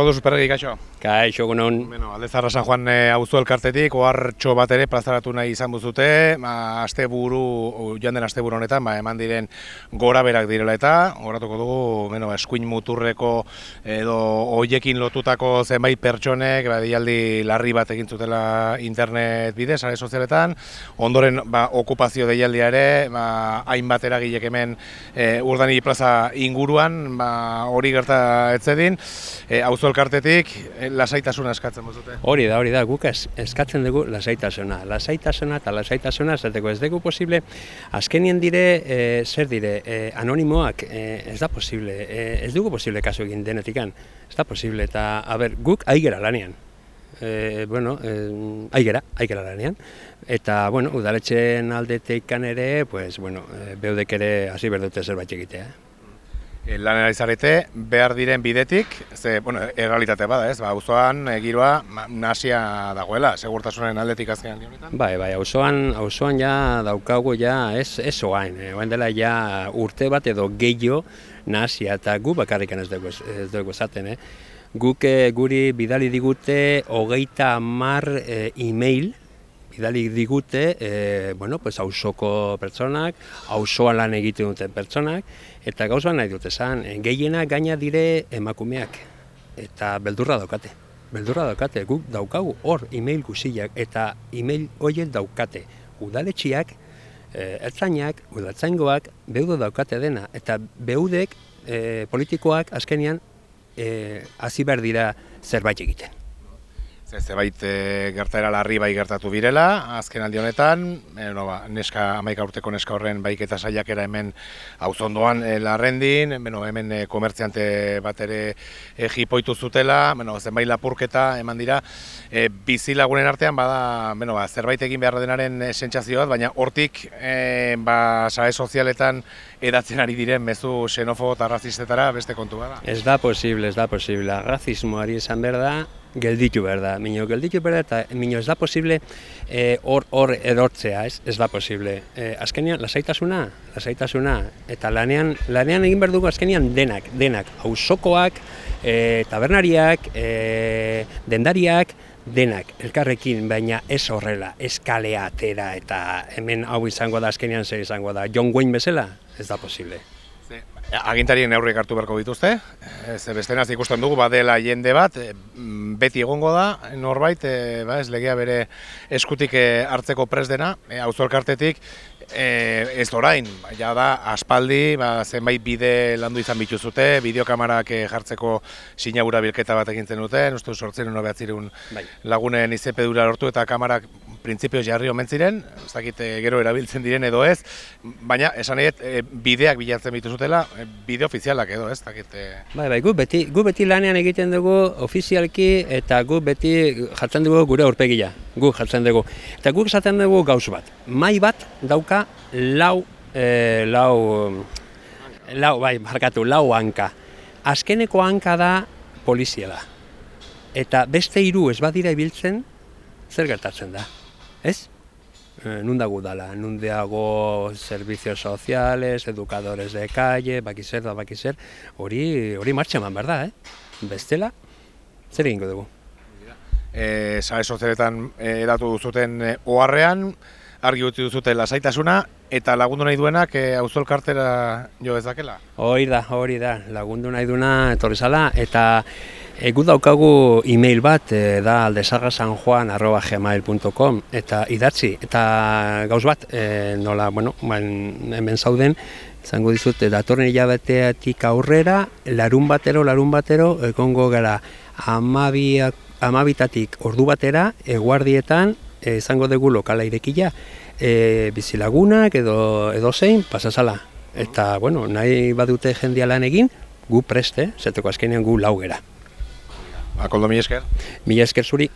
Koldo Superregi, kaixo. Kaixo, gunon. Bueno, Aldezarra San Juan e, auzo elkartetik, ohartxo bat ere plazaratu nahi izan buzute, ba, asteburu, joan den asteburu honetan, ba, eman diren gora berak direla eta, horatuko dugu, bueno, eskuin muturreko edo hoiekin lotutako zenbait pertsonek, ba, dialdi larri bat egin zutela internet bidez, sare sozialetan, ondoren ba, okupazio deialdia ere, ba, hainbat eragilek hemen e, urdani plaza inguruan, ba, hori gerta etzedin, e, auzo elkartetik e, lasaitasuna eskatzen dute. Hori da, hori da, guk es, eskatzen dugu lasaitasuna. Lasaitasuna eta lasaitasuna esateko ez dugu posible, azkenien dire, e, zer dire, e, anonimoak, e, ez da posible, e, ez dugu posible kasu egin denetikan, ez da posible, eta, a ber, guk aigera lanean. E, bueno, e, aigera, aigera lanean. Eta, bueno, udaletxeen aldeteikan ere, pues, bueno, beudek ere hasi berdute zerbait egitea. Eh? E, lanera izarete, behar diren bidetik, ze, bueno, errealitate bada, ez, ba, auzoan e, giroa nasia dagoela, segurtasunen aldetik azkenan honetan. Bai, bai, auzoan, auzoan ja daukagu ja, ez, ez oain, eh, dela ja urte bat edo gehiago nasia, eta gu bakarrikan ez dugu, ez dugu esaten, eh. Guk guri bidali digute hogeita mar e-mail, bidali digute, e, bueno, pues auzoko pertsonak, auzoan lan egiten duten pertsonak, eta gauza nahi dute esan, gehiena gaina dire emakumeak, eta beldurra daukate. Beldurra daukate, guk daukagu hor e-mail guziak, eta e-mail daukate. Udaletxiak, e, ertzainak, udaltzaingoak, beudo daukate dena, eta beudek e, politikoak azkenian e, hasi behar dira zerbait egiten. Zebait e, gertaera larri bai gertatu birela, azken aldi honetan, e, no, ba, neska, amaika urteko neska horren baik eta saiakera hemen hauzondoan e, larrendin, beno, hemen e, komertziante bat ere e, jipoitu zutela, beno, zenbait lapurketa eman dira, e, bizi lagunen artean, bada, beno, ba, zerbait egin behar denaren sentsazioa, baina hortik, e, ba, sae sozialetan edatzen ari diren mezu xenofo eta razistetara beste kontu bada. Ez da posible, ez da posible. Razismoari esan behar da, gelditu behar da. Mino gelditu behar da, eta mino ez da posible eh, hor hor erortzea, ez, ez da posible. E, azkenean, lasaitasuna, lasaitasuna, eta lanean, lanean egin behar dugu azkenean denak, denak, hausokoak, e, tabernariak, e, dendariak, denak, elkarrekin, baina ez horrela, eskalea atera, eta hemen hau izango da, azkenean zer izango da, John Wayne bezala, ez da posible. Agintarien neurriek hartu beharko dituzte, ze bestenaz ikusten dugu badela jende bat, e, beti egongo da norbait, e, ba, ez legea bere eskutik e, hartzeko pres dena, e, auzolkartetik, e, ez orain, ja da aspaldi, ba, zenbait bide landu izan bituzute, bideokamarak jartzeko sinagura bilketa bat egin zen duten, uste sortzen uno behatzirun bai. lagunen izepedura lortu eta kamarak printzipioz jarri omen ziren, ez dakit eh, gero erabiltzen diren edo ez, baina esan eget e, bideak bilatzen bitu zutela, e, bide ofizialak edo ez, dakit. Bai, bai, gu beti, gu beti lanean egiten dugu ofizialki eta gu beti jartzen dugu gure aurpegia, gu jartzen dugu. Eta guk esaten dugu gauz bat, mai bat dauka lau, e, lau, lau, bai, markatu, lau hanka. Azkeneko hanka da polizia da. Eta beste hiru ez badira ibiltzen, zer gertatzen da ez? E, nun dago dala, nun deago servicios sociales, educadores de calle, bakizer da bakizer, hori hori martxa eman behar da, eh? Bestela, zer egingo dugu? E, Sare sozialetan edatu duzuten oharrean, argi utzi duzute lasaitasuna, eta lagundu nahi duenak e, auzol kartera jo ezakela? Hori da, hori da, lagundu nahi duena etorri zala, eta Egu daukagu e-mail bat e, da aldesagasanjuan.gmail.com eta idatzi eta gauz bat e, nola, bueno, ben, hemen zauden zango dizut, datorren hilabeteatik aurrera larun batero, larun batero ekongo gara amabiak, amabitatik ordu batera eguardietan izango dugu lokala irekila e, bizilagunak edo, edo zein pasazala eta bueno, nahi badute jendia lan egin gu preste, zeteko azkenean gu laugera. Akoldo, mi esker? Mi esker zuri.